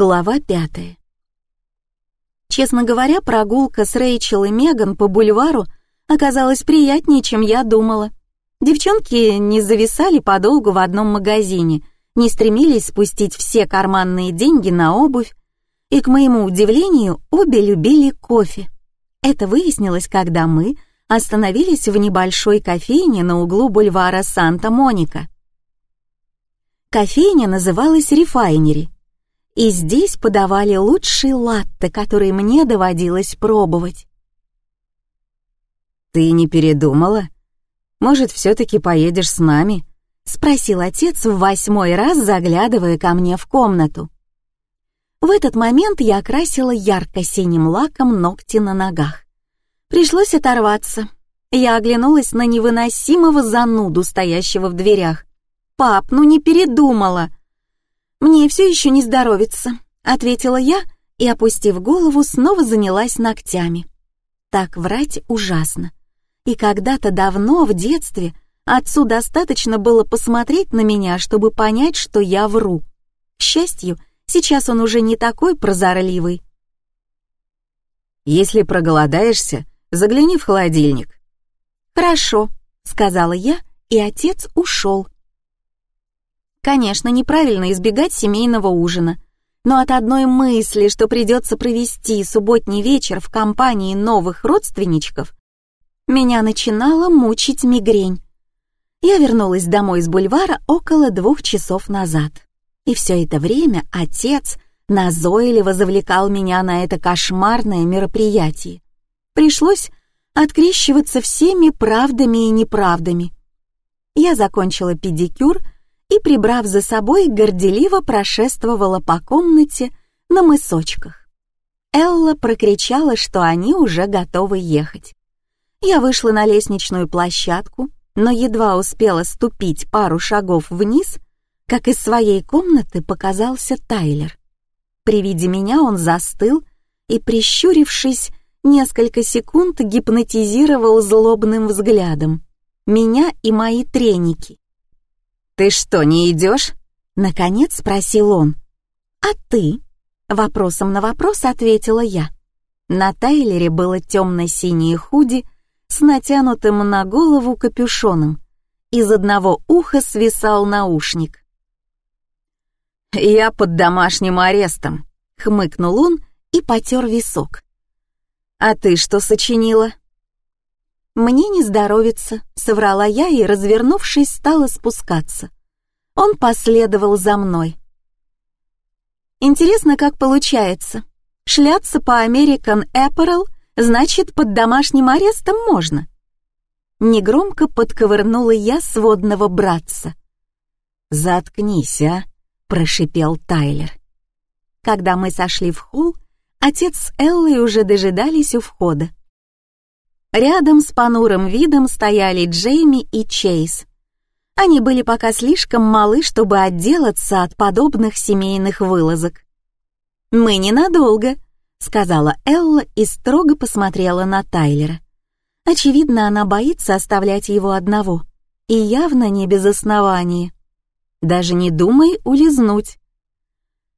Глава пятая. Честно говоря, прогулка с Рэйчел и Меган по бульвару оказалась приятнее, чем я думала. Девчонки не зависали подолгу в одном магазине, не стремились спустить все карманные деньги на обувь, и, к моему удивлению, обе любили кофе. Это выяснилось, когда мы остановились в небольшой кофейне на углу бульвара Санта-Моника. Кофейня называлась «Рефайнери», и здесь подавали лучшие латте, которые мне доводилось пробовать. «Ты не передумала? Может, все-таки поедешь с нами?» — спросил отец в восьмой раз, заглядывая ко мне в комнату. В этот момент я окрасила ярко-синим лаком ногти на ногах. Пришлось оторваться. Я оглянулась на невыносимого зануду, стоящего в дверях. «Пап, ну не передумала!» «Мне все еще не здоровится», — ответила я и, опустив голову, снова занялась ногтями. Так врать ужасно. И когда-то давно, в детстве, отцу достаточно было посмотреть на меня, чтобы понять, что я вру. К счастью, сейчас он уже не такой прозорливый. «Если проголодаешься, загляни в холодильник». «Хорошо», — сказала я, и отец ушел. Конечно, неправильно избегать семейного ужина, но от одной мысли, что придется провести субботний вечер в компании новых родственничков, меня начинала мучить мигрень. Я вернулась домой с бульвара около двух часов назад. И все это время отец назойливо завлекал меня на это кошмарное мероприятие. Пришлось открещиваться всеми правдами и неправдами. Я закончила педикюр и, прибрав за собой, горделиво прошествовала по комнате на мысочках. Элла прокричала, что они уже готовы ехать. Я вышла на лестничную площадку, но едва успела ступить пару шагов вниз, как из своей комнаты показался Тайлер. При виде меня он застыл и, прищурившись, несколько секунд гипнотизировал злобным взглядом меня и мои треники. «Ты что, не идешь?» — наконец спросил он. «А ты?» — вопросом на вопрос ответила я. На Тайлере было темно-синее худи с натянутым на голову капюшоном. Из одного уха свисал наушник. «Я под домашним арестом», — хмыкнул он и потер висок. «А ты что сочинила?» «Мне не здоровится», — соврала я и, развернувшись, стала спускаться. Он последовал за мной. Интересно, как получается. Шляться по American Apparel значит, под домашним арестом можно. Негромко подковырнула я сводного братца. «Заткнись, а!» — прошипел Тайлер. Когда мы сошли в холл, отец с Эллой уже дожидались у входа. Рядом с понурым видом стояли Джейми и Чейз. Они были пока слишком малы, чтобы отделаться от подобных семейных вылазок. «Мы ненадолго», — сказала Элла и строго посмотрела на Тайлера. Очевидно, она боится оставлять его одного, и явно не без основания. Даже не думай улизнуть.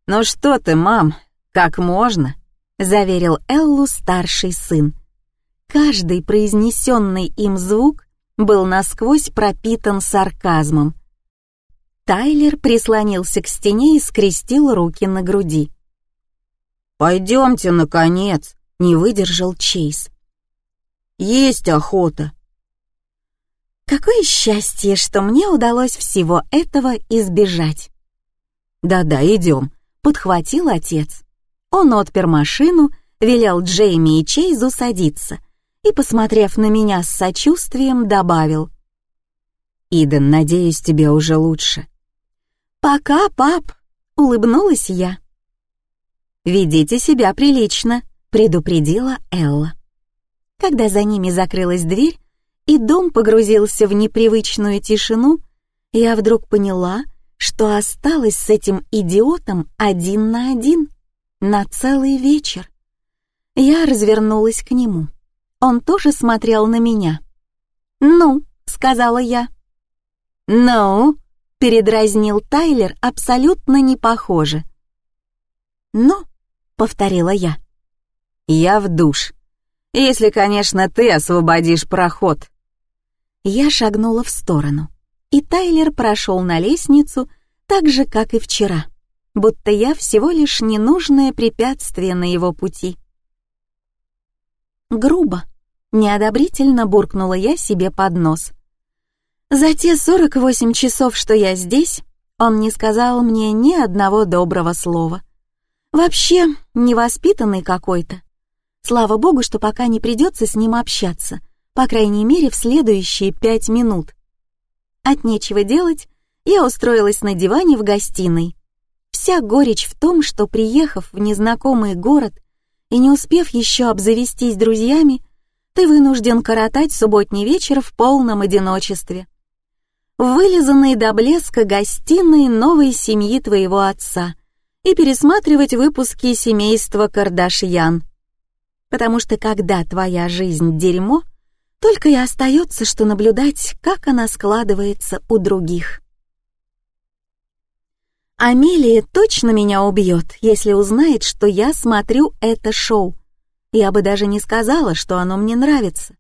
«Ну что ты, мам, как можно?» — заверил Эллу старший сын. Каждый произнесенный им звук был насквозь пропитан сарказмом. Тайлер прислонился к стене и скрестил руки на груди. «Пойдемте, наконец!» — не выдержал Чейз. «Есть охота!» Какое счастье, что мне удалось всего этого избежать. «Да-да, идем», — подхватил отец. Он отпер машину, велел Джейми и Чейзу садиться — и, посмотрев на меня с сочувствием, добавил. «Иден, надеюсь, тебе уже лучше». «Пока, пап», — улыбнулась я. «Ведите себя прилично», — предупредила Элла. Когда за ними закрылась дверь, и дом погрузился в непривычную тишину, я вдруг поняла, что осталась с этим идиотом один на один, на целый вечер. Я развернулась к нему. Он тоже смотрел на меня. «Ну», — сказала я. «Ну», — передразнил Тайлер абсолютно не похоже. «Ну?» — повторила я. «Я в душ. Если, конечно, ты освободишь проход». Я шагнула в сторону, и Тайлер прошел на лестницу так же, как и вчера, будто я всего лишь ненужное препятствие на его пути. Грубо, неодобрительно буркнула я себе под нос. За те 48 часов, что я здесь, он не сказал мне ни одного доброго слова. Вообще, невоспитанный какой-то. Слава богу, что пока не придется с ним общаться, по крайней мере, в следующие пять минут. От нечего делать, я устроилась на диване в гостиной. Вся горечь в том, что, приехав в незнакомый город и не успев еще обзавестись друзьями, ты вынужден коротать субботний вечер в полном одиночестве. Вылизанной до блеска гостиной новой семьи твоего отца и пересматривать выпуски семейства Кардашьян. Потому что когда твоя жизнь дерьмо, только и остается, что наблюдать, как она складывается у других. Амелия точно меня убьет, если узнает, что я смотрю это шоу. Я бы даже не сказала, что оно мне нравится.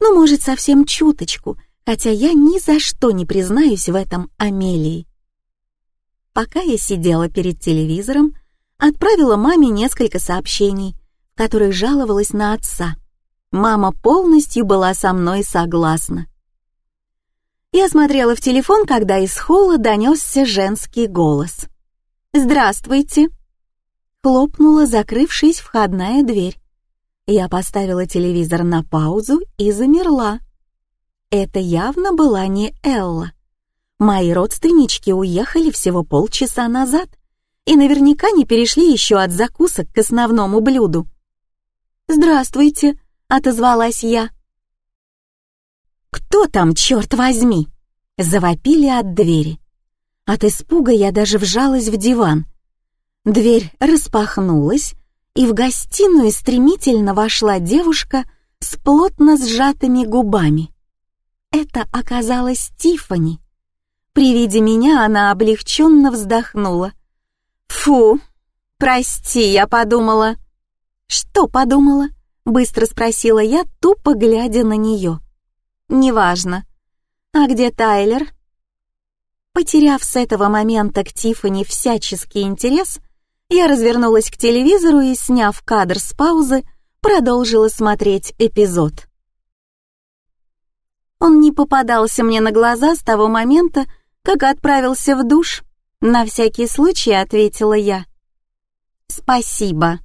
Ну, может, совсем чуточку, хотя я ни за что не признаюсь в этом Амелии. Пока я сидела перед телевизором, отправила маме несколько сообщений, в которых жаловалась на отца. Мама полностью была со мной согласна. Я смотрела в телефон, когда из холла донесся женский голос. «Здравствуйте!» Хлопнула, закрывшись входная дверь. Я поставила телевизор на паузу и замерла. Это явно была не Элла. Мои родственнички уехали всего полчаса назад и наверняка не перешли еще от закусок к основному блюду. «Здравствуйте!» — отозвалась я. «Кто там, черт возьми?» Завопили от двери. От испуга я даже вжалась в диван. Дверь распахнулась, и в гостиную стремительно вошла девушка с плотно сжатыми губами. Это оказалась Тифани. При виде меня она облегченно вздохнула. «Фу, прости, я подумала...» «Что подумала?» — быстро спросила я, тупо глядя на нее. «Неважно. А где Тайлер?» Потеряв с этого момента к Тиффани всяческий интерес, я развернулась к телевизору и, сняв кадр с паузы, продолжила смотреть эпизод. Он не попадался мне на глаза с того момента, как отправился в душ. На всякий случай ответила я. «Спасибо».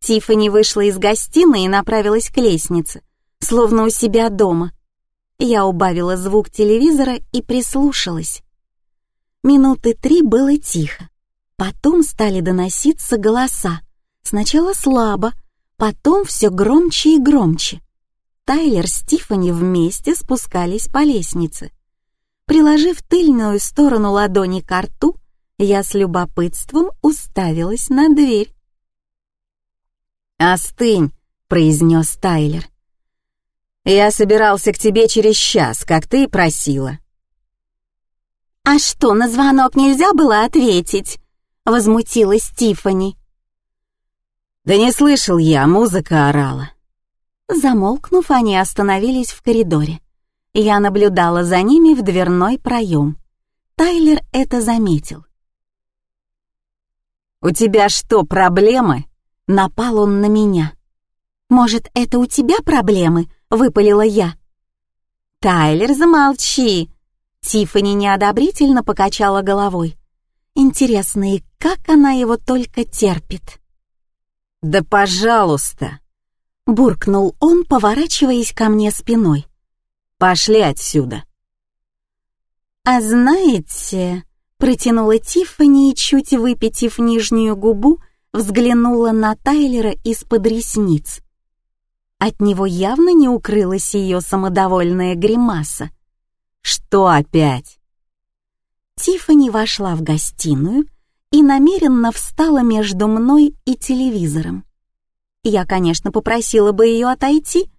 Тиффани вышла из гостиной и направилась к лестнице, словно у себя дома. Я убавила звук телевизора и прислушалась. Минуты три было тихо. Потом стали доноситься голоса. Сначала слабо, потом все громче и громче. Тайлер с Тиффани вместе спускались по лестнице. Приложив тыльную сторону ладони к рту, я с любопытством уставилась на дверь. «Остынь», — произнес Тайлер. Я собирался к тебе через час, как ты и просила». «А что, на звонок нельзя было ответить?» — возмутилась Тифани. «Да не слышал я, музыка орала». Замолкнув, они остановились в коридоре. Я наблюдала за ними в дверной проем. Тайлер это заметил. «У тебя что, проблемы?» — напал он на меня. «Может, это у тебя проблемы?» выпалила я. «Тайлер, замолчи!» Тиффани неодобрительно покачала головой. Интересно, и как она его только терпит? «Да пожалуйста!» Буркнул он, поворачиваясь ко мне спиной. «Пошли отсюда!» «А знаете...» Протянула Тиффани и, чуть выпитив нижнюю губу, взглянула на Тайлера из-под ресниц. От него явно не укрылась ее самодовольная гримаса. «Что опять?» Тиффани вошла в гостиную и намеренно встала между мной и телевизором. Я, конечно, попросила бы ее отойти,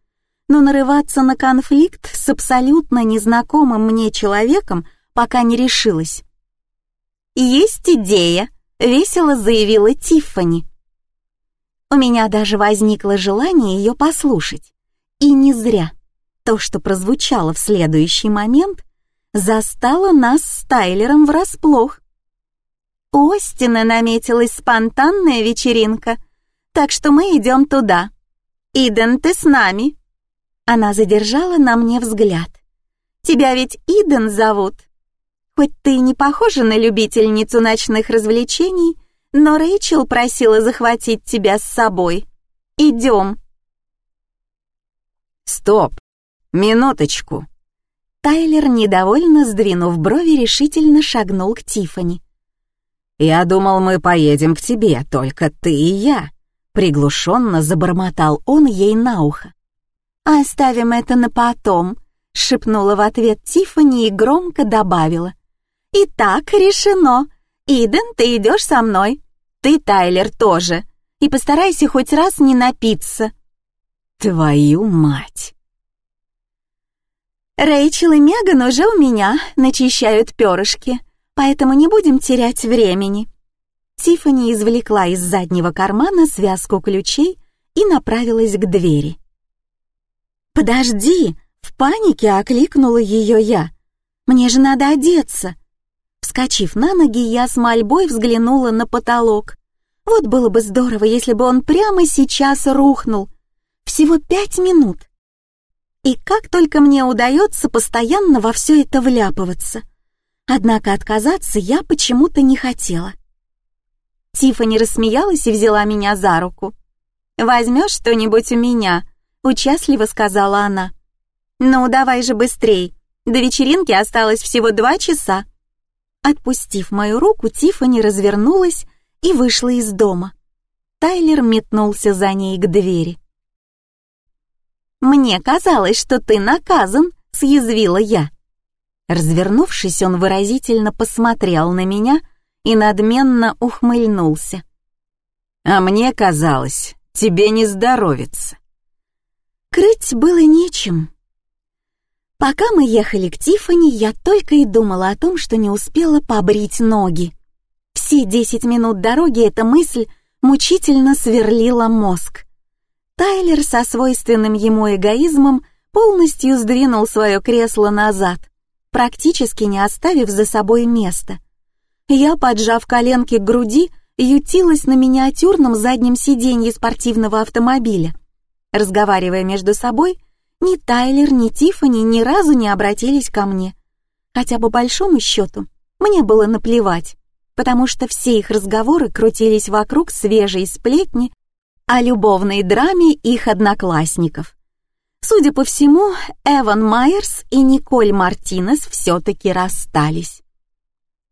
но нарываться на конфликт с абсолютно незнакомым мне человеком пока не решилась. «Есть идея», — весело заявила Тиффани. У меня даже возникло желание ее послушать. И не зря. То, что прозвучало в следующий момент, застало нас с Тайлером врасплох. У Остина наметилась спонтанная вечеринка, так что мы идем туда. Иден, ты с нами. Она задержала на мне взгляд. Тебя ведь Иден зовут. Хоть ты не похожа на любительницу ночных развлечений, но Рэйчел просила захватить тебя с собой. Идем. Стоп! Минуточку! Тайлер, недовольно сдвинув брови, решительно шагнул к Тифани. «Я думал, мы поедем к тебе, только ты и я», — приглушенно забормотал он ей на ухо. «Оставим это на потом», — шепнула в ответ Тифани и громко добавила. «Итак, решено. Иден, ты идешь со мной. Ты, Тайлер, тоже. И постарайся хоть раз не напиться». «Твою мать!» Рэйчел и Меган уже у меня начищают перышки, поэтому не будем терять времени. Тиффани извлекла из заднего кармана связку ключей и направилась к двери. «Подожди!» — в панике окликнула ее я. «Мне же надо одеться!» Вскочив на ноги, я с мольбой взглянула на потолок. Вот было бы здорово, если бы он прямо сейчас рухнул. Всего пять минут. И как только мне удается постоянно во все это вляпываться. Однако отказаться я почему-то не хотела. Тиффани рассмеялась и взяла меня за руку. «Возьмешь что-нибудь у меня?» — участливо сказала она. «Ну, давай же быстрей. До вечеринки осталось всего два часа». Отпустив мою руку, Тиффани развернулась и вышла из дома. Тайлер метнулся за ней к двери. «Мне казалось, что ты наказан», — съязвила я. Развернувшись, он выразительно посмотрел на меня и надменно ухмыльнулся. «А мне казалось, тебе не здоровится». Крыть было нечем. Пока мы ехали к Тифани, я только и думала о том, что не успела побрить ноги. Все десять минут дороги эта мысль мучительно сверлила мозг. Тайлер со свойственным ему эгоизмом полностью сдвинул свое кресло назад, практически не оставив за собой места. Я, поджав коленки к груди, ютилась на миниатюрном заднем сиденье спортивного автомобиля. Разговаривая между собой, ни Тайлер, ни Тиффани ни разу не обратились ко мне. Хотя по большому счету мне было наплевать, потому что все их разговоры крутились вокруг свежей сплетни о любовной драме их одноклассников. Судя по всему, Эван Майерс и Николь Мартинес все-таки расстались.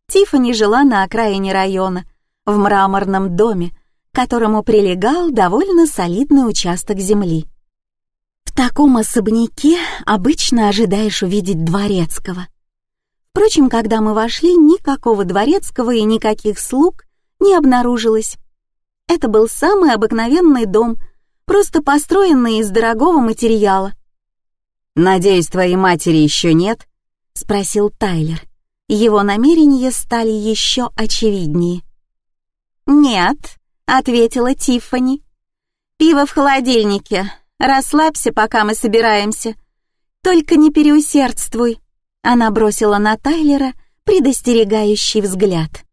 Тиффани жила на окраине района, в мраморном доме, которому прилегал довольно солидный участок земли. В таком особняке обычно ожидаешь увидеть дворецкого. Впрочем, когда мы вошли, никакого дворецкого и никаких слуг не обнаружилось. Это был самый обыкновенный дом, просто построенный из дорогого материала. «Надеюсь, твоей матери еще нет?» — спросил Тайлер. Его намерения стали еще очевиднее. «Нет», — ответила Тиффани. «Пиво в холодильнике. Расслабься, пока мы собираемся. Только не переусердствуй». Она бросила на Тайлера предостерегающий взгляд.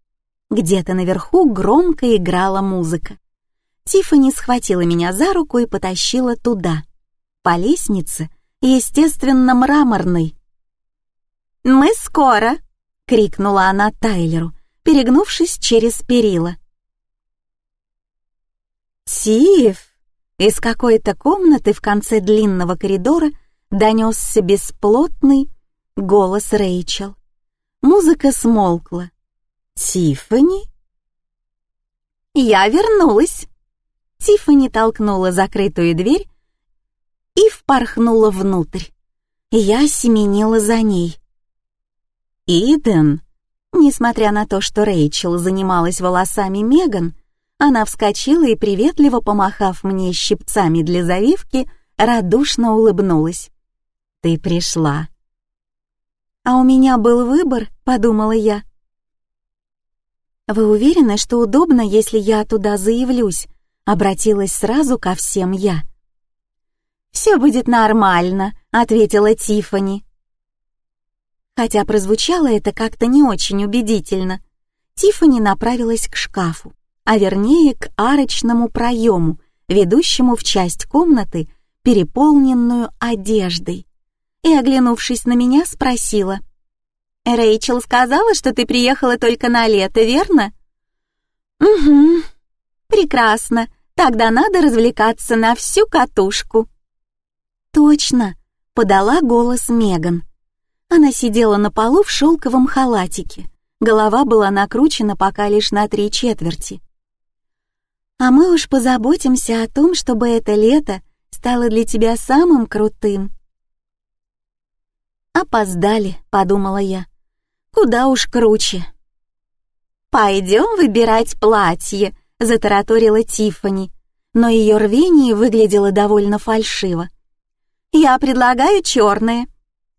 Где-то наверху громко играла музыка. Тиффани схватила меня за руку и потащила туда. По лестнице, естественно, мраморной. «Мы скоро!» — крикнула она Тайлеру, перегнувшись через перила. «Тиф!» Из какой-то комнаты в конце длинного коридора донесся бесплотный голос Рэйчел. Музыка смолкла. «Тиффани?» «Я вернулась!» Тиффани толкнула закрытую дверь и впорхнула внутрь. Я семенила за ней. «Иден!» Несмотря на то, что Рэйчел занималась волосами Меган, она вскочила и, приветливо помахав мне щипцами для завивки, радушно улыбнулась. «Ты пришла». «А у меня был выбор», — подумала я. «Вы уверены, что удобно, если я туда заявлюсь?» Обратилась сразу ко всем я. «Все будет нормально», — ответила Тифани. Хотя прозвучало это как-то не очень убедительно. Тифани направилась к шкафу, а вернее к арочному проему, ведущему в часть комнаты, переполненную одеждой. И, оглянувшись на меня, спросила. «Рэйчел сказала, что ты приехала только на лето, верно?» «Угу. Прекрасно. Тогда надо развлекаться на всю катушку». «Точно», — подала голос Меган. Она сидела на полу в шелковом халатике. Голова была накручена пока лишь на три четверти. «А мы уж позаботимся о том, чтобы это лето стало для тебя самым крутым». «Опоздали», — подумала я. «Куда уж круче». «Пойдем выбирать платье», — затараторила Тиффани, но ее рвение выглядело довольно фальшиво. «Я предлагаю черное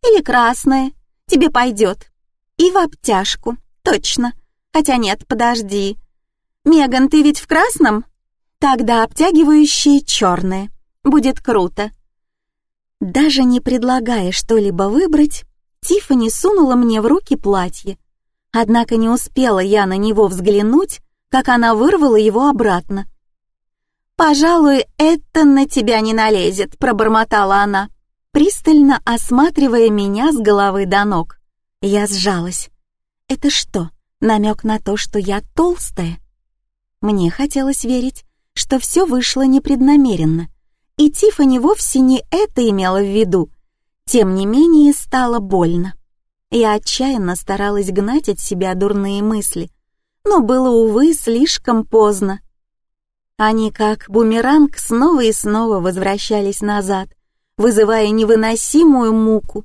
или красное. Тебе пойдет. И в обтяжку, точно. Хотя нет, подожди. Меган, ты ведь в красном? Тогда обтягивающее черное. Будет круто». Даже не предлагая что-либо выбрать, Тиффани сунула мне в руки платье. Однако не успела я на него взглянуть, как она вырвала его обратно. «Пожалуй, это на тебя не налезет», — пробормотала она, пристально осматривая меня с головы до ног. Я сжалась. «Это что, намек на то, что я толстая?» Мне хотелось верить, что все вышло непреднамеренно, и Тиффани вовсе не это имела в виду. Тем не менее, стало больно. Я отчаянно старалась гнать от себя дурные мысли, но было, увы, слишком поздно. Они, как бумеранг, снова и снова возвращались назад, вызывая невыносимую муку.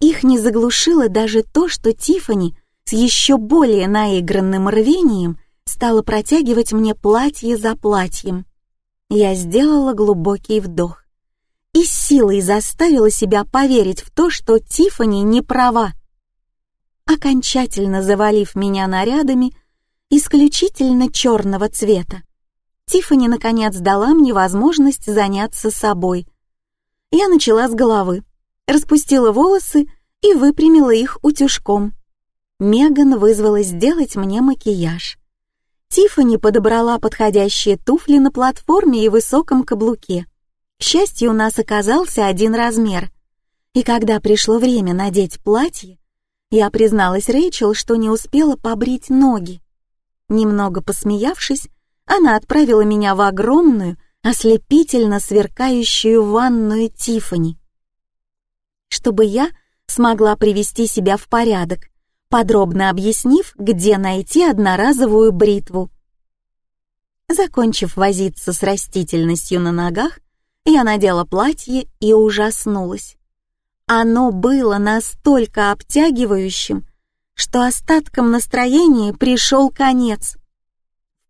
Их не заглушило даже то, что Тифани с еще более наигранным рвением стала протягивать мне платье за платьем. Я сделала глубокий вдох и силой заставила себя поверить в то, что Тифани не права. Окончательно завалив меня нарядами исключительно черного цвета, Тифани наконец дала мне возможность заняться собой. Я начала с головы, распустила волосы и выпрямила их утюжком. Меган вызвалась сделать мне макияж. Тиффани подобрала подходящие туфли на платформе и высоком каблуке. К счастью, у нас оказался один размер. И когда пришло время надеть платье, я призналась Рэйчел, что не успела побрить ноги. Немного посмеявшись, она отправила меня в огромную, ослепительно сверкающую ванную Тиффани, чтобы я смогла привести себя в порядок подробно объяснив, где найти одноразовую бритву. Закончив возиться с растительностью на ногах, я надела платье и ужаснулась. Оно было настолько обтягивающим, что остатком настроения пришел конец.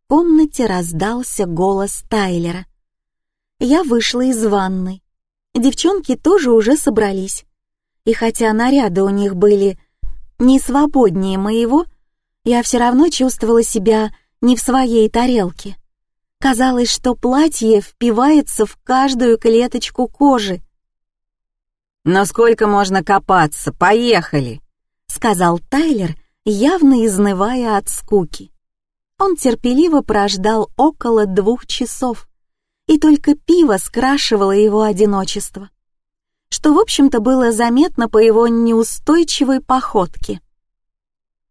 В комнате раздался голос Тайлера. Я вышла из ванной. Девчонки тоже уже собрались. И хотя наряды у них были не свободнее моего, я все равно чувствовала себя не в своей тарелке. Казалось, что платье впивается в каждую клеточку кожи. «Но сколько можно копаться? Поехали!» — сказал Тайлер, явно изнывая от скуки. Он терпеливо прождал около двух часов, и только пиво скрашивало его одиночество что, в общем-то, было заметно по его неустойчивой походке.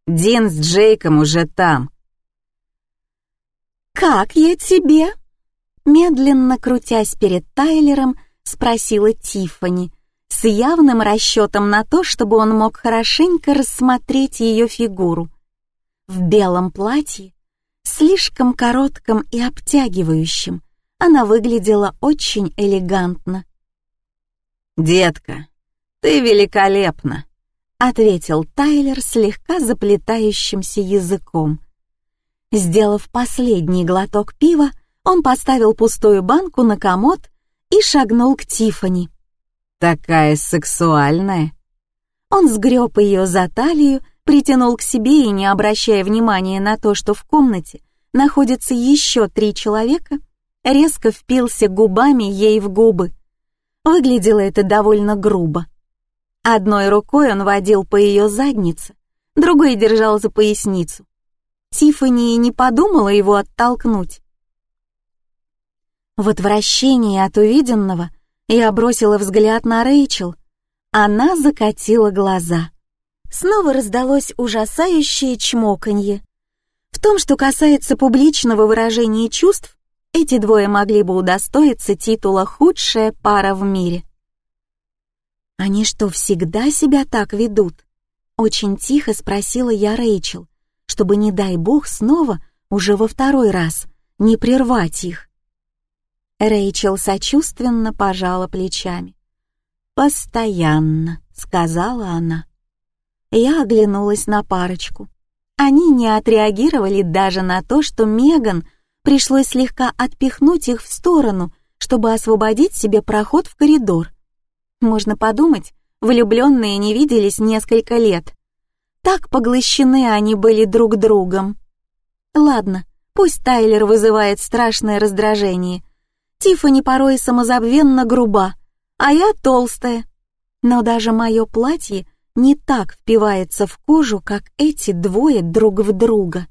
«Дин с Джейком уже там». «Как я тебе?» Медленно крутясь перед Тайлером, спросила Тиффани, с явным расчетом на то, чтобы он мог хорошенько рассмотреть ее фигуру. В белом платье, слишком коротком и обтягивающем, она выглядела очень элегантно. «Детка, ты великолепна», — ответил Тайлер слегка заплетающимся языком. Сделав последний глоток пива, он поставил пустую банку на комод и шагнул к Тифани. «Такая сексуальная!» Он сгреб ее за талию, притянул к себе и, не обращая внимания на то, что в комнате находится еще три человека, резко впился губами ей в губы. Выглядело это довольно грубо. Одной рукой он водил по ее заднице, другой держал за поясницу. Тиффани не подумала его оттолкнуть. В отвращении от увиденного я бросила взгляд на Рэйчел. Она закатила глаза. Снова раздалось ужасающее чмоканье. В том, что касается публичного выражения чувств, эти двое могли бы удостоиться титула «худшая пара в мире». «Они что, всегда себя так ведут?» Очень тихо спросила я Рэйчел, чтобы, не дай бог, снова, уже во второй раз, не прервать их. Рэйчел сочувственно пожала плечами. «Постоянно», — сказала она. Я оглянулась на парочку. Они не отреагировали даже на то, что Меган пришлось слегка отпихнуть их в сторону, чтобы освободить себе проход в коридор. Можно подумать, влюбленные не виделись несколько лет. Так поглощены они были друг другом. Ладно, пусть Тайлер вызывает страшное раздражение. Тиффани порой самозабвенно груба, а я толстая. Но даже мое платье не так впивается в кожу, как эти двое друг в друга.